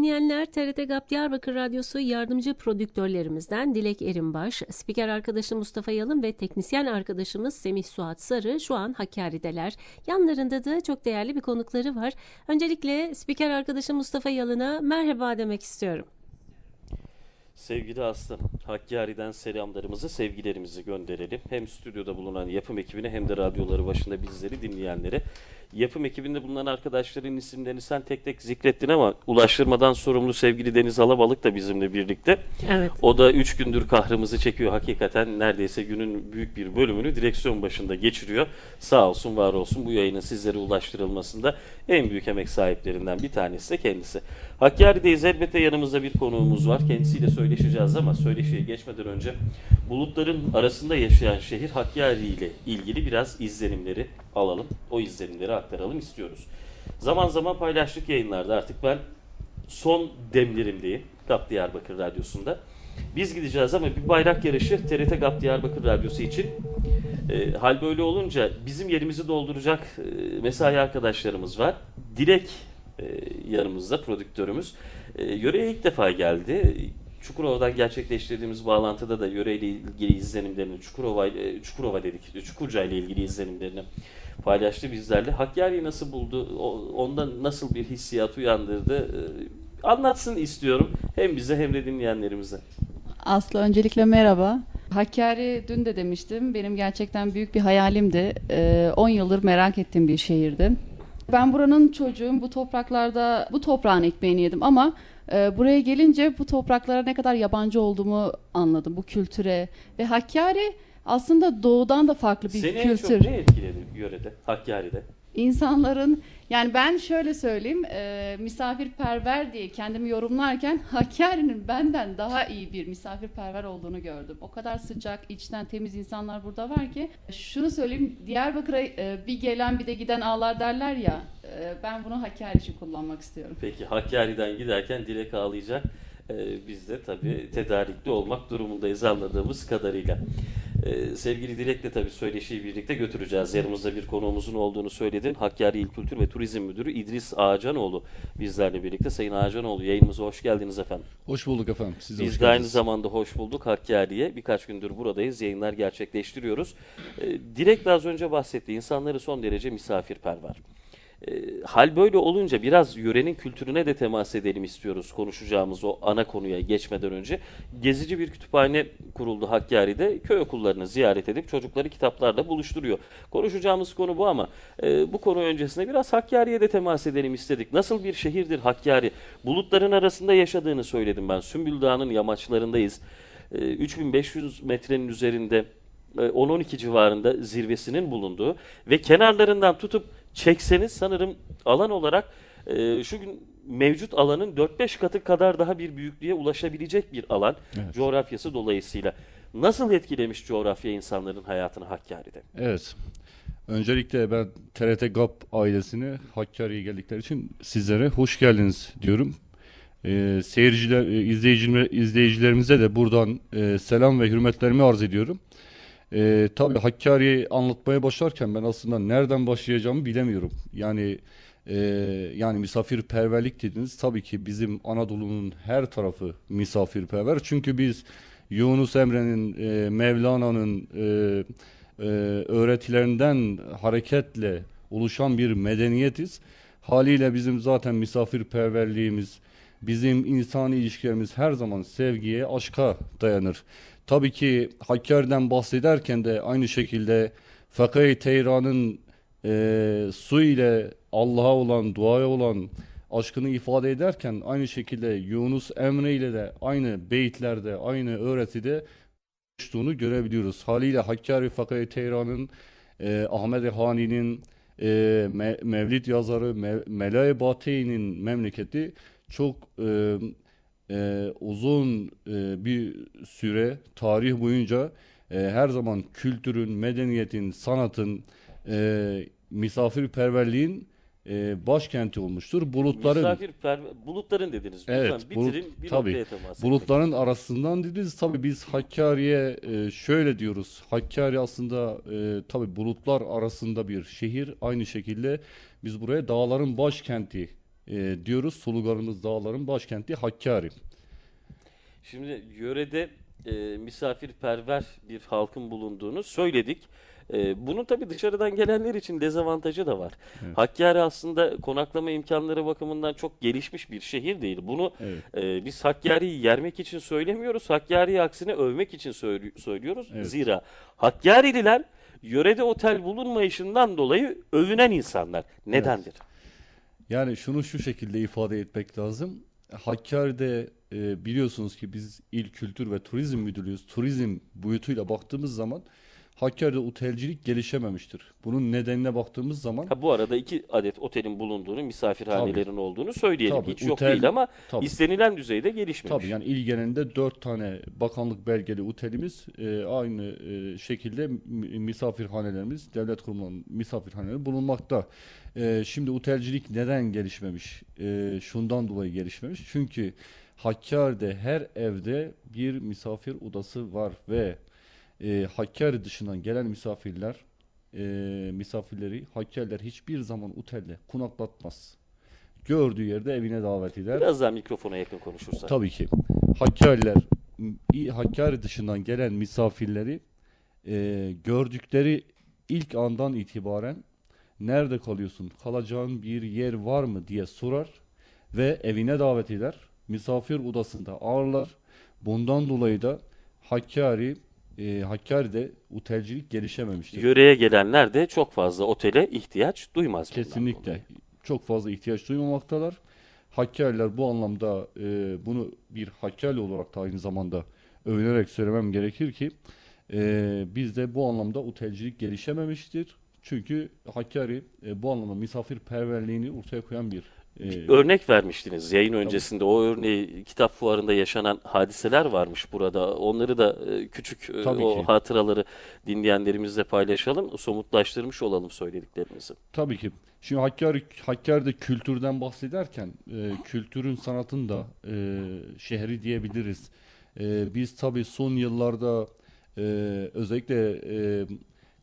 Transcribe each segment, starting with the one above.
dinleyenler TRT GAP Diyarbakır Radyosu yardımcı prodüktörlerimizden Dilek Erimbaş, spiker arkadaşı Mustafa Yalın ve teknisyen arkadaşımız Semih Suat Sarı şu an Hakkari'deler. Yanlarında da çok değerli bir konukları var. Öncelikle spiker arkadaşı Mustafa Yalın'a merhaba demek istiyorum. Sevgili Aslı, Hakkari'den selamlarımızı, sevgilerimizi gönderelim. Hem stüdyoda bulunan yapım ekibine hem de radyoları başında bizleri dinleyenlere. Yapım ekibinde bulunan arkadaşların isimlerini sen tek tek zikrettin ama ulaştırmadan sorumlu sevgili Deniz Alabalık da bizimle birlikte. Evet. O da 3 gündür kahrımızı çekiyor. Hakikaten neredeyse günün büyük bir bölümünü direksiyon başında geçiriyor. Sağ olsun, var olsun bu yayının sizlere ulaştırılmasında en büyük emek sahiplerinden bir tanesi de kendisi. Hakkari'deyiz. Elbette yanımızda bir konuğumuz var. Kendisiyle söyleşeceğiz ama söyleşiye geçmeden önce bulutların arasında yaşayan şehir Hakkari ile ilgili biraz izlenimleri alalım. O izlenimleri aktaralım istiyoruz. Zaman zaman paylaştık yayınlarda artık ben son demlerimdeyim GAP Diyarbakır Radyosu'nda. Biz gideceğiz ama bir bayrak yarışı TRT GAP Diyarbakır Radyosu için. E, hal böyle olunca bizim yerimizi dolduracak e, mesai arkadaşlarımız var. Dilek e, yanımızda prodüktörümüz. E, yöreye ilk defa geldi. Çukurova'dan gerçekleştirdiğimiz bağlantıda da yöreyle ilgili izlenimlerini Çukurova, e, Çukurova dedik, Çukurca ile ilgili izlenimlerini paylaştı bizlerle. Hakkari'yi nasıl buldu, ondan nasıl bir hissiyat uyandırdı e, anlatsın istiyorum hem bize hem de dinleyenlerimize. Aslı öncelikle merhaba. Hakkari dün de demiştim. Benim gerçekten büyük bir hayalimdi. 10 yıldır merak ettiğim bir şehirdi. Ben buranın çocuğum. Bu topraklarda bu toprağın ekmeğini yedim ama e, buraya gelince bu topraklara ne kadar yabancı olduğumu anladım. Bu kültüre ve Hakkari aslında doğudan da farklı bir Seni kültür. Seni en çok ne etkiledi yörede, Hakkari'de? İnsanların yani ben şöyle söyleyeyim e, misafirperver diye kendimi yorumlarken Hakkari'nin benden daha iyi bir misafirperver olduğunu gördüm. O kadar sıcak, içten temiz insanlar burada var ki şunu söyleyeyim Diyarbakır'a e, bir gelen bir de giden ağlar derler ya e, ben bunu Hakkari için kullanmak istiyorum. Peki Hakkari'den giderken Dilek ağlayacak. E, biz de tabii tedarikli olmak durumundayız anladığımız kadarıyla. Ee, sevgili Dilek'le tabii söyleşiyi birlikte götüreceğiz. Yanımızda bir konuğumuzun olduğunu söyledin. Hakkari İl Kültür ve Turizm Müdürü İdris Ağacanoğlu bizlerle birlikte. Sayın Ağacanoğlu yayınımıza hoş geldiniz efendim. Hoş bulduk efendim. Siz de Biz de aynı zamanda hoş bulduk Hakkari'ye. Birkaç gündür buradayız. Yayınlar gerçekleştiriyoruz. Ee, Dilek de az önce bahsetti. İnsanları son derece misafirperver. E, hal böyle olunca biraz yörenin kültürüne de temas edelim istiyoruz konuşacağımız o ana konuya geçmeden önce. Gezici bir kütüphane kuruldu Hakkari'de. Köy okullarını ziyaret edip çocukları kitaplarla buluşturuyor. Konuşacağımız konu bu ama e, bu konu öncesinde biraz Hakkari'ye de temas edelim istedik. Nasıl bir şehirdir Hakkari? Bulutların arasında yaşadığını söyledim ben. Sümbül Dağı'nın yamaçlarındayız. E, 3500 metrenin üzerinde 10-12 e, civarında zirvesinin bulunduğu ve kenarlarından tutup çekseniz sanırım alan olarak e, şu gün mevcut alanın 4-5 katı kadar daha bir büyüklüğe ulaşabilecek bir alan evet. coğrafyası dolayısıyla. Nasıl etkilemiş coğrafya insanların hayatını Hakkari'de? Evet. Öncelikle ben TRT GAP ailesini Hakkari'ye geldikleri için sizlere hoş geldiniz diyorum. Ee, seyirciler, e, izleyiciler, izleyicilerimize de buradan e, selam ve hürmetlerimi arz ediyorum. E, tabii Hakkari'yi anlatmaya başlarken ben aslında nereden başlayacağımı bilemiyorum. Yani e, yani misafirperverlik dediniz. Tabii ki bizim Anadolu'nun her tarafı misafirperver. Çünkü biz Yunus Emre'nin, e, Mevlana'nın e, e, öğretilerinden hareketle oluşan bir medeniyetiz. Haliyle bizim zaten misafirperverliğimiz, bizim insani ilişkilerimiz her zaman sevgiye, aşka dayanır. Tabii ki Hakkari'den bahsederken de aynı şekilde Fakir Teyran'ın e, su ile Allah'a olan, duaya olan aşkını ifade ederken aynı şekilde Yunus Emre ile de aynı beyitlerde, aynı öğretide oluştuğunu görebiliyoruz. Haliyle Hakkari Fakir Teyran'ın, e, Ahmet Hani'nin, e, Me Mevlid yazarı Me Melay Bateyn'in memleketi çok e, e, uzun e, bir süre tarih boyunca e, her zaman kültürün, medeniyetin, sanatın, e, misafirperverliğin e, başkenti olmuştur. Bulutların Misafirper bulutların dediniz. Evet, Lütfen bitirin bulut, bir tabii, Bulutların arasından dediniz. Tabii biz Hakkari'ye e, şöyle diyoruz. Hakkari aslında e, tabii bulutlar arasında bir şehir. Aynı şekilde biz buraya dağların başkenti e, diyoruz. Sulugarımız dağların başkenti Hakkari. Şimdi yörede e, misafirperver bir halkın bulunduğunu söyledik. E, bunun tabii dışarıdan gelenler için dezavantajı da var. Evet. Hakkari aslında konaklama imkanları bakımından çok gelişmiş bir şehir değil. Bunu Evet. e, biz Hakkari'yi yermek için söylemiyoruz. Hakkari'yi aksine övmek için söylü- söylüyoruz. Evet. Zira Hakkari'liler yörede otel bulunmayışından dolayı övünen insanlar. Nedendir? Yani şunu şu şekilde ifade etmek lazım. Hakkari'de e, biliyorsunuz ki biz İl Kültür ve Turizm Müdürlüğüyüz. Turizm boyutuyla baktığımız zaman Hakkari'de otelcilik gelişememiştir. Bunun nedenine baktığımız zaman Ha, bu arada iki adet otelin bulunduğunu, misafirhanelerin olduğunu söyleyelim. Tabii, Hiç yok otel- değil ama tabii. istenilen düzeyde gelişmemiş. Tabii yani il genelinde dört tane bakanlık belgeli otelimiz e, aynı e, şekilde mi- misafirhanelerimiz, devlet kurumlarının misafirhaneleri bulunmakta. E, şimdi otelcilik neden gelişmemiş? E, şundan dolayı gelişmemiş. Çünkü Hakkari'de her evde bir misafir odası var ve e, Hakkari dışından gelen misafirler e, misafirleri Hakkariler hiçbir zaman otelde konaklatmaz. Gördüğü yerde evine davet eder. Biraz daha mikrofona yakın konuşursak. Tabii ki. Hakkariler, Hakkari dışından gelen misafirleri e, gördükleri ilk andan itibaren nerede kalıyorsun, kalacağın bir yer var mı diye sorar ve evine davet eder. Misafir odasında ağırlar. Bundan dolayı da Hakkari, e, Hakkari'de otelcilik gelişememiştir. Yöreye gelenler de çok fazla otele ihtiyaç duymaz. Kesinlikle. Çok fazla ihtiyaç duymamaktalar. Hakkariler bu anlamda e, bunu bir Hakkari olarak da aynı zamanda övünerek söylemem gerekir ki e, bizde bu anlamda otelcilik gelişememiştir. Çünkü Hakkari e, bu anlamda misafirperverliğini ortaya koyan bir e, Örnek vermiştiniz yayın öncesinde. O örneği kitap fuarında yaşanan hadiseler varmış burada. Onları da e, küçük e, Tabii o ki. hatıraları dinleyenlerimizle paylaşalım. Somutlaştırmış olalım söylediklerimizi. Tabii ki. Şimdi Hakkari, Hakkari'de kültürden bahsederken e, kültürün sanatın da e, şehri diyebiliriz. E, biz tabii son yıllarda e, özellikle e,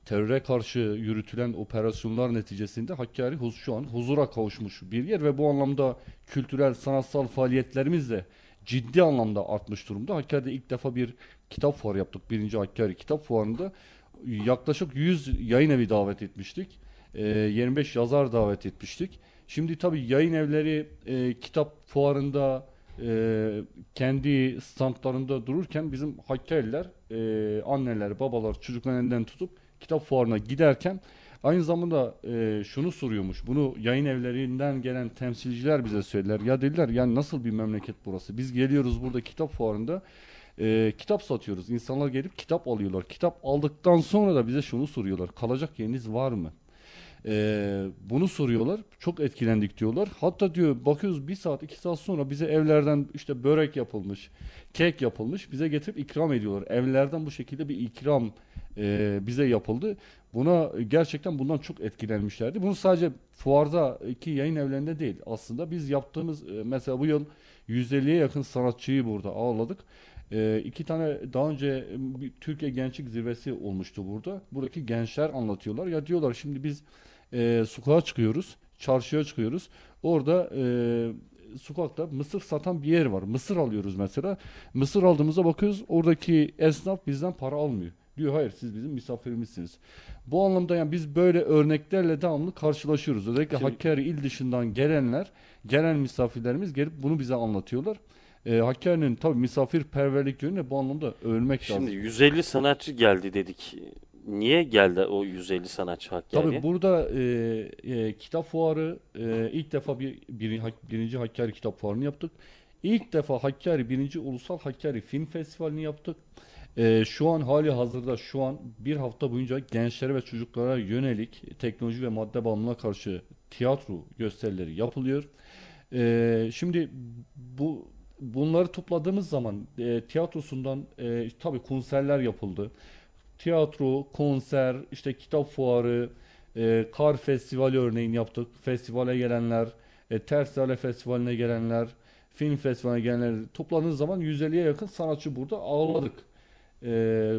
teröre karşı yürütülen operasyonlar neticesinde Hakkari şu an huzura kavuşmuş bir yer ve bu anlamda kültürel sanatsal faaliyetlerimiz de ciddi anlamda artmış durumda. Hakkari'de ilk defa bir kitap fuarı yaptık. Birinci Hakkari Kitap Fuarı'nda yaklaşık 100 yayın evi davet etmiştik. Ee, 25 yazar davet etmiştik. Şimdi tabii yayın evleri e, kitap fuarında e, kendi standlarında dururken bizim Hakkari'ler, e, anneler, babalar çocukların elinden tutup kitap fuarına giderken aynı zamanda e, şunu soruyormuş. Bunu yayın evlerinden gelen temsilciler bize söylediler. Ya dediler yani nasıl bir memleket burası? Biz geliyoruz burada kitap fuarında e, kitap satıyoruz. İnsanlar gelip kitap alıyorlar. Kitap aldıktan sonra da bize şunu soruyorlar. Kalacak yeriniz var mı? E, bunu soruyorlar. Çok etkilendik diyorlar. Hatta diyor bakıyoruz bir saat iki saat sonra bize evlerden işte börek yapılmış, kek yapılmış. Bize getirip ikram ediyorlar. Evlerden bu şekilde bir ikram e, bize yapıldı. Buna gerçekten bundan çok etkilenmişlerdi. Bunu sadece fuardaki yayın evlerinde değil. Aslında biz yaptığımız mesela bu yıl 150'ye yakın sanatçıyı burada ağırladık. E, iki tane daha önce bir Türkiye Gençlik Zirvesi olmuştu burada. Buradaki gençler anlatıyorlar. Ya diyorlar şimdi biz e, sokağa çıkıyoruz, çarşıya çıkıyoruz. Orada e, sokakta mısır satan bir yer var. Mısır alıyoruz mesela. Mısır aldığımızda bakıyoruz oradaki esnaf bizden para almıyor. Diyor hayır siz bizim misafirimizsiniz. Bu anlamda yani biz böyle örneklerle devamlı karşılaşıyoruz. Özellikle Şimdi- Hakkari il dışından gelenler, gelen misafirlerimiz gelip bunu bize anlatıyorlar. Ee, Hakkari'nin tabii misafirperverlik yönüne bu anlamda övülmek Şimdi lazım. 150 sanatçı geldi dedik. Niye geldi o 150 sanatçı Hakkari'ye? Tabii burada e, e, kitap fuarı e, ilk defa bir, bir birinci Hakkari kitap fuarını yaptık. İlk defa Hakkari birinci Ulusal Hakkari Film Festivali'ni yaptık. E, şu an hali hazırda şu an bir hafta boyunca gençlere ve çocuklara yönelik teknoloji ve madde bağımlılığına karşı tiyatro gösterileri yapılıyor. E, şimdi bu bunları topladığımız zaman e, tiyatrosundan e, tabii konserler yapıldı tiyatro, konser, işte kitap fuarı, e, kar festivali örneğin yaptık. Festivale gelenler, e, Tersale Festivali'ne gelenler, film festivaline gelenler topladığınız zaman 150'ye yakın sanatçı burada ağırladık. E,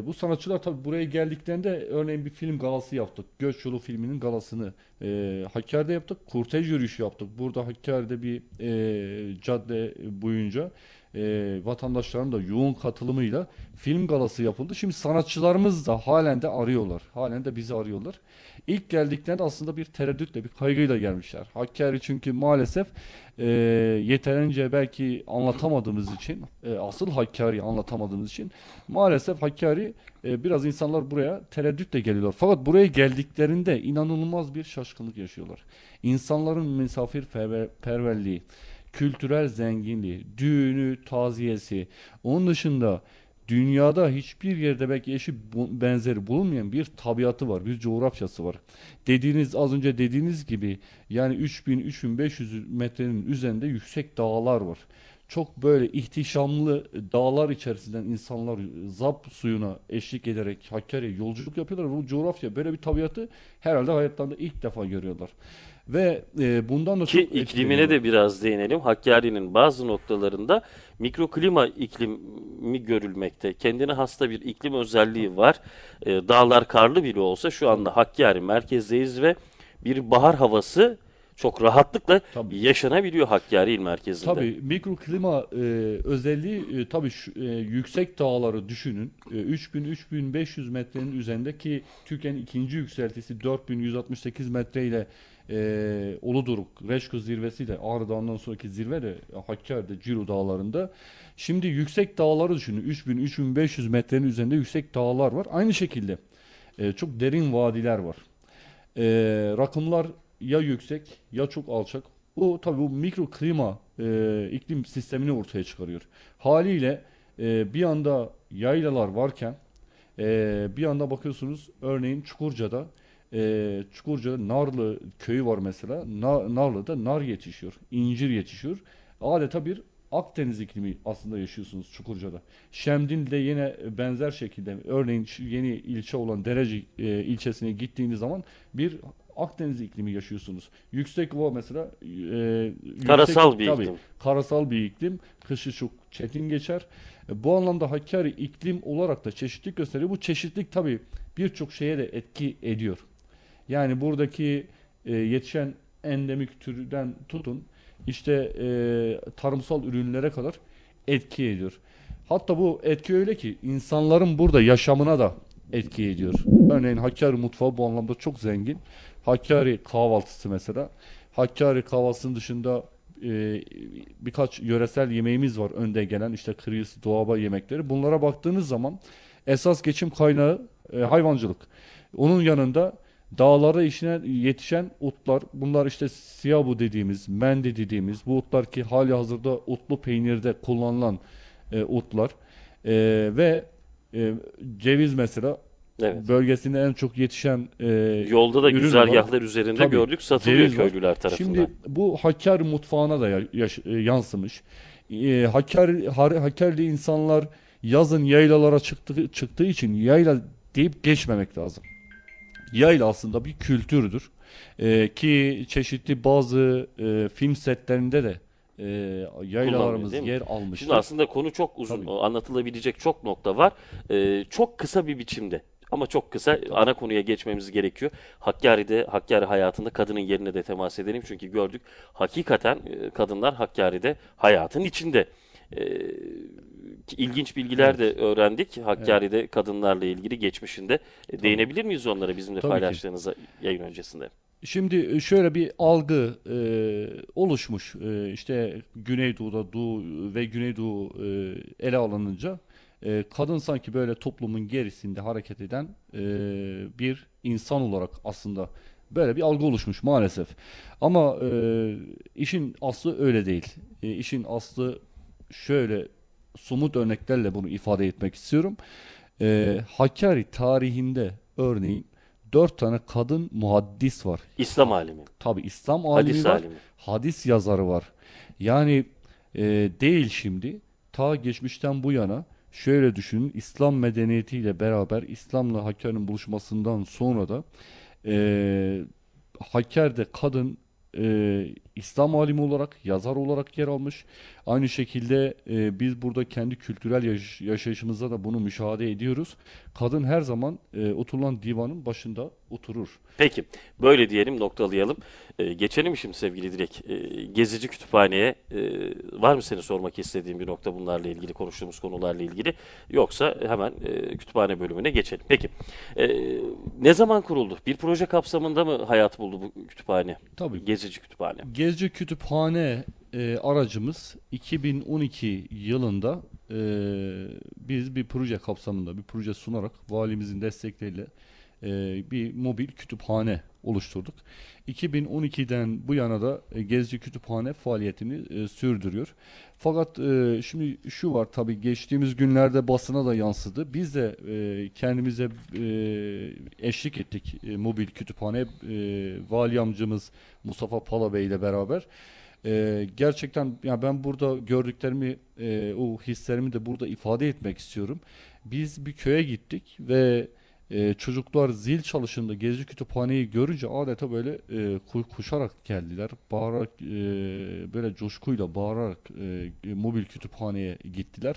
bu sanatçılar tabii buraya geldiklerinde örneğin bir film galası yaptık. Göç Yolu filminin galasını e, Hakkari'de yaptık. Kurtej yürüyüşü yaptık. Burada Hakkari'de bir e, cadde boyunca e, vatandaşların da yoğun katılımıyla film galası yapıldı. Şimdi sanatçılarımız da halen de arıyorlar. Halen de bizi arıyorlar. İlk geldiklerinde aslında bir tereddütle, bir kaygıyla gelmişler. Hakkari çünkü maalesef e, yeterince belki anlatamadığımız için, e, asıl Hakkari'yi anlatamadığımız için maalesef Hakkari e, biraz insanlar buraya tereddütle geliyorlar. Fakat buraya geldiklerinde inanılmaz bir şaşkınlık yaşıyorlar. İnsanların misafirperverliği, kültürel zenginliği, düğünü, taziyesi, onun dışında dünyada hiçbir yerde belki eşi benzeri bulunmayan bir tabiatı var, bir coğrafyası var. Dediğiniz az önce dediğiniz gibi yani 3000-3500 metrenin üzerinde yüksek dağlar var. Çok böyle ihtişamlı dağlar içerisinden insanlar zap suyuna eşlik ederek Hakkari'ye yolculuk yapıyorlar. Bu coğrafya böyle bir tabiatı herhalde hayatlarında ilk defa görüyorlar. Ve e, bundan da Ki çok iklimine de biraz değinelim. Hakkari'nin bazı noktalarında mikroklima iklimi görülmekte. Kendine hasta bir iklim özelliği var. E, dağlar karlı bile olsa şu anda Hakkari merkezdeyiz ve bir bahar havası çok rahatlıkla tabii. yaşanabiliyor Hakkari il merkezinde. Tabii mikroklima e, özelliği e, tabii şu, e, yüksek dağları düşünün. E, 3000-3500 metrenin üzerindeki Türkiye'nin ikinci yükseltisi 4168 metre ile e, Uluduruk, Reşko zirvesiyle Ağrı Dağı'ndan sonraki zirve de Hakkari'de, Ciro dağlarında. Şimdi yüksek dağları düşünün. 3000-3500 metrenin üzerinde yüksek dağlar var. Aynı şekilde e, çok derin vadiler var. E, rakımlar ya yüksek ya çok alçak. O tabii bu mikroklima e, iklim sistemini ortaya çıkarıyor. Haliyle e, bir anda yaylalar varken e, bir anda bakıyorsunuz örneğin Çukurca'da e, Çukurca'da Narlı köyü var mesela. Na, Narlı'da nar yetişiyor, incir yetişiyor. Adeta bir Akdeniz iklimi aslında yaşıyorsunuz Çukurca'da. Şemdin'de yine benzer şekilde örneğin yeni ilçe olan Derece e, ilçesine gittiğiniz zaman bir Akdeniz iklimi yaşıyorsunuz. Yüksek Ova mesela e, karasal yüksek, bir tabii, iklim. Karasal bir iklim. Kışı çok çetin geçer. E, bu anlamda Hakkari iklim olarak da çeşitlik gösteriyor. Bu çeşitlik tabii birçok şeye de etki ediyor. Yani buradaki e, yetişen endemik türden tutun işte e, tarımsal ürünlere kadar etki ediyor. Hatta bu etki öyle ki insanların burada yaşamına da etki ediyor. Örneğin Hakkari mutfağı bu anlamda çok zengin. Hakkari kahvaltısı mesela. Hakkari kahvaltısının dışında e, birkaç yöresel yemeğimiz var önde gelen işte kriz, doğaba yemekleri. Bunlara baktığınız zaman esas geçim kaynağı e, hayvancılık. Onun yanında Dağlara işine yetişen otlar, bunlar işte siyabu dediğimiz, mendi dediğimiz, bu otlar ki hali hazırda otlu peynirde kullanılan e, otlar e, ve e, ceviz mesela Evet. Bölgesinde en çok yetişen e, Yolda da güzergahlar üzerinde Tabii, gördük satılıyor köylüler tarafından. Şimdi bu Hakkari mutfağına da yaş, e, yansımış. E, Hakkari, Hakkari'li insanlar yazın yaylalara çıktığı, çıktığı için yayla deyip geçmemek lazım yayla aslında bir kültürdür. E, ki çeşitli bazı e, film setlerinde de e, yaylalarımız yer almıştır. Şimdi aslında konu çok uzun. Tabii. Anlatılabilecek çok nokta var. E, çok kısa bir biçimde ama çok kısa ana konuya geçmemiz gerekiyor. Hakkari'de, Hakkari hayatında kadının yerine de temas edelim. Çünkü gördük hakikaten e, kadınlar Hakkari'de hayatın içinde. E, ilginç bilgiler evet. de öğrendik. Hakkari'de evet. kadınlarla ilgili geçmişinde. E, Tabii. Değinebilir miyiz onlara bizimle Tabii ki. yayın öncesinde? Şimdi e, şöyle bir algı e, oluşmuş. E, işte Güneydoğu'da Doğu ve Güneydoğu e, ele alınınca e, kadın sanki böyle toplumun gerisinde hareket eden e, bir insan olarak aslında böyle bir algı oluşmuş maalesef. Ama e, işin aslı öyle değil. E, işin aslı şöyle somut örneklerle bunu ifade etmek istiyorum. Ee, Hakkari tarihinde örneğin dört tane kadın muhaddis var. İslam alimi. Tabi İslam alimi hadis var. Alimi. Hadis yazarı var. Yani e, değil şimdi ta geçmişten bu yana şöyle düşünün İslam medeniyetiyle beraber İslam'la Hakkari'nin buluşmasından sonra da e, Hakkari'de kadın e, İslam alimi olarak, yazar olarak yer almış. Aynı şekilde e, biz burada kendi kültürel yaş- yaşayışımızda da bunu müşahede ediyoruz. Kadın her zaman e, oturulan divanın başında oturur. Peki böyle diyelim noktalayalım. Ee, geçelim şimdi sevgili Dilek. Ee, gezici kütüphaneye e, var mı seni sormak istediğin bir nokta bunlarla ilgili konuştuğumuz konularla ilgili yoksa hemen e, kütüphane bölümüne geçelim. Peki e, ne zaman kuruldu? Bir proje kapsamında mı hayat buldu bu kütüphane? Tabii. Gezici kütüphane. Gezi Kütüphane e, aracımız 2012 yılında e, biz bir proje kapsamında bir proje sunarak valimizin destekleriyle e, bir mobil kütüphane oluşturduk. 2012'den bu yana da e, Gezi Kütüphane faaliyetini e, sürdürüyor. Fakat e, şimdi şu var tabii geçtiğimiz günlerde basına da yansıdı. Biz de e, kendimize e, eşlik ettik e, mobil kütüphane. E, vali amcamız Mustafa Pala Bey ile beraber. E, gerçekten ya ben burada gördüklerimi, e, o hislerimi de burada ifade etmek istiyorum. Biz bir köye gittik ve e, çocuklar zil çalışında Gezi Kütüphane'yi görünce adeta böyle e, ku- koşarak geldiler. Bağırarak e, böyle coşkuyla bağırarak e, mobil kütüphaneye gittiler.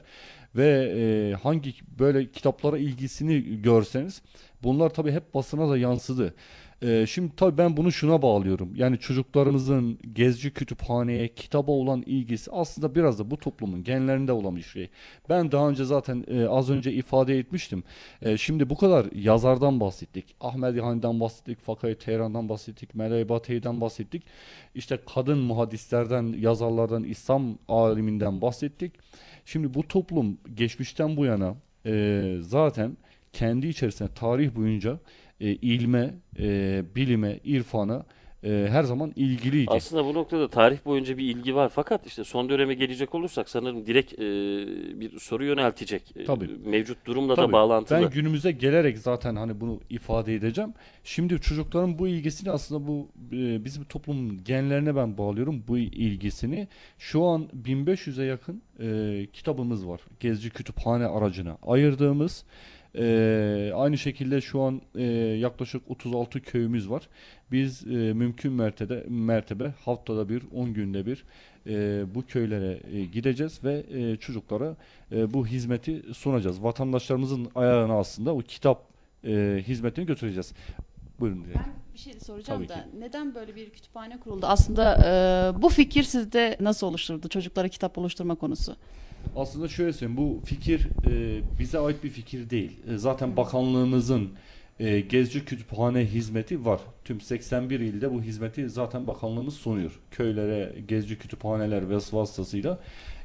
Ve e, hangi böyle kitaplara ilgisini görseniz bunlar tabii hep basına da yansıdı. E, şimdi tabii ben bunu şuna bağlıyorum. Yani çocuklarımızın Gezci Kütüphane'ye, kitaba olan ilgisi aslında biraz da bu toplumun genlerinde olan bir şey. Ben daha önce zaten e, az önce ifade etmiştim. E, şimdi bu kadar yazardan bahsettik. Ahmet Yahani'den bahsettik, Fakay Tehran'dan bahsettik, Meleği Batey'den bahsettik. İşte kadın muhaddislerden, yazarlardan, İslam aliminden bahsettik. Şimdi bu toplum geçmişten bu yana e, zaten kendi içerisinde tarih boyunca e, ilme, e, bilime, irfana e, her zaman ilgiliydi. Aslında bu noktada tarih boyunca bir ilgi var fakat işte son döneme gelecek olursak sanırım direkt e, bir soru yöneltecek. E, Tabii. Mevcut durumla da Tabii. bağlantılı. Ben günümüze gelerek zaten hani bunu ifade edeceğim. Şimdi çocukların bu ilgisini aslında bu e, bizim toplumun genlerine ben bağlıyorum bu ilgisini. Şu an 1500'e yakın e, kitabımız var. Gezci kütüphane aracına ayırdığımız. E, aynı şekilde şu an e, yaklaşık 36 köyümüz var. Biz e, mümkün mertebe mertebe haftada bir, 10 günde bir e, bu köylere e, gideceğiz ve e, çocuklara e, bu hizmeti sunacağız. Vatandaşlarımızın ayağına aslında o kitap e, hizmetini götüreceğiz. Buyurun diye. Ben bir şey soracağım Tabii da ki. neden böyle bir kütüphane kuruldu? Aslında e, bu fikir sizde nasıl oluşturdu? Çocuklara kitap oluşturma konusu. Aslında şöyle söyleyeyim bu fikir e, bize ait bir fikir değil. E, zaten bakanlığımızın e, Gezci Kütüphane hizmeti var. Tüm 81 ilde bu hizmeti zaten bakanlığımız sunuyor. Köylere Gezci Kütüphaneler ve vasıtasıyla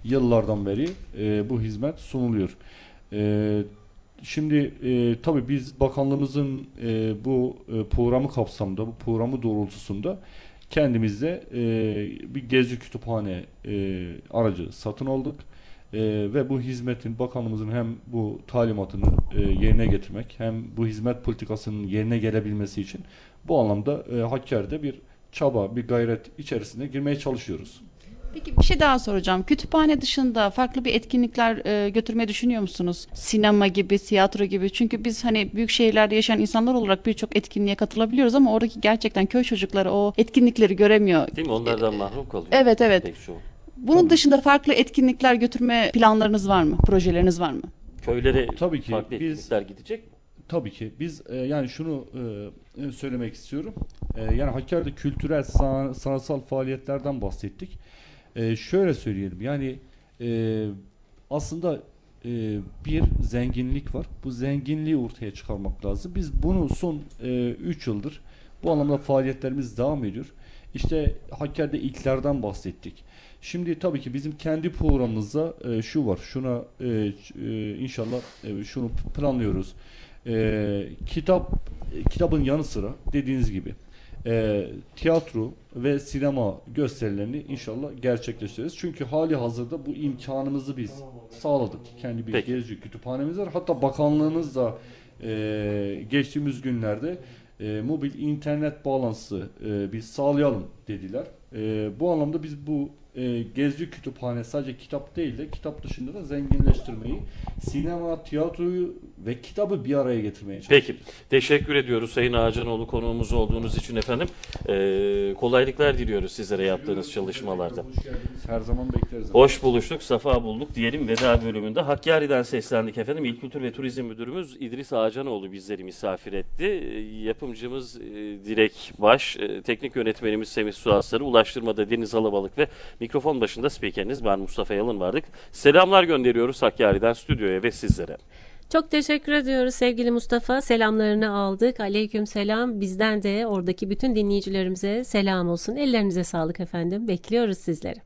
yıllardan beri e, bu hizmet sunuluyor. E, Şimdi e, tabii biz bakanlığımızın e, bu e, programı kapsamında, bu programı doğrultusunda kendimizde e, bir gezi kütüphane e, aracı satın aldık. E, ve bu hizmetin bakanlığımızın hem bu talimatını e, yerine getirmek hem bu hizmet politikasının yerine gelebilmesi için bu anlamda e, Hakkari'de bir çaba, bir gayret içerisine girmeye çalışıyoruz. Peki bir şey daha soracağım. Kütüphane dışında farklı bir etkinlikler e, götürmeyi düşünüyor musunuz? Sinema gibi, tiyatro gibi. Çünkü biz hani büyük şehirlerde yaşayan insanlar olarak birçok etkinliğe katılabiliyoruz ama oradaki gerçekten köy çocukları o etkinlikleri göremiyor. Değil mi? Onlardan mahrum kalıyor. Evet evet. Pek çoğu. Bunun dışında farklı etkinlikler götürme planlarınız var mı? Projeleriniz var mı? Köylere Tabii ki farklı biz- etkinlikler gidecek mi? Tabii ki. Biz e, yani şunu e, söylemek istiyorum. E, yani Hakkari'de kültürel, san- sanatsal faaliyetlerden bahsettik. E, şöyle söyleyelim. Yani e, aslında e, bir zenginlik var. Bu zenginliği ortaya çıkarmak lazım. Biz bunu son 3 yıldır bu anlamda faaliyetlerimiz devam ediyor. İşte Hakkari'de ilklerden bahsettik. Şimdi tabii ki bizim kendi programımızda e, şu var. Şuna e, e, inşallah e, şunu planlıyoruz. E, kitap e, kitabın yanı sıra dediğiniz gibi e, tiyatro ve sinema gösterilerini inşallah gerçekleştireceğiz. Çünkü hali hazırda bu imkanımızı biz sağladık. Kendi bir Peki. gezci kütüphanemiz var. Hatta bakanlığımız da e, geçtiğimiz günlerde e, mobil internet bağlantısı e, biz sağlayalım dediler. E, bu anlamda biz bu e, Gezci Kütüphane sadece kitap değil de kitap dışında da zenginleştirmeyi, sinema, tiyatroyu ve kitabı bir araya getirmeye çalışıyoruz. Peki. Teşekkür ediyoruz Sayın Ağacanoğlu konuğumuz olduğunuz için efendim. Ee, kolaylıklar diliyoruz sizlere yaptığınız çalışmalarda. Hoş geldiniz. Her zaman bekleriz. Hoş buluştuk, safa bulduk diyelim veda bölümünde. Hakkari'den seslendik efendim. İl Kültür ve Turizm Müdürümüz İdris Ağacanoğlu bizleri misafir etti. Ee, Yapımcımız e, Dilek Baş, e, teknik yönetmenimiz Semih Suasları, Ulaştırmada Deniz Alabalık ve mikrofon başında spikeriniz ben Mustafa Yalın vardık. Selamlar gönderiyoruz Hakkari'den stüdyoya ve sizlere. Çok teşekkür ediyoruz sevgili Mustafa. Selamlarını aldık. Aleyküm selam. Bizden de oradaki bütün dinleyicilerimize selam olsun. Ellerinize sağlık efendim. Bekliyoruz sizleri.